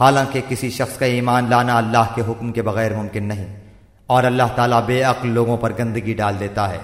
حالانکہ کسی شخص کا ایمان لانا اللہ کے حکم کے بغیر ممکن نہیں اور اللہ تعالیٰ بے عقل لوگوں پر گندگی ڈال دیتا ہے۔